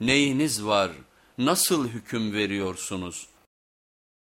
Neyiniz var? Nasıl hüküm veriyorsunuz?''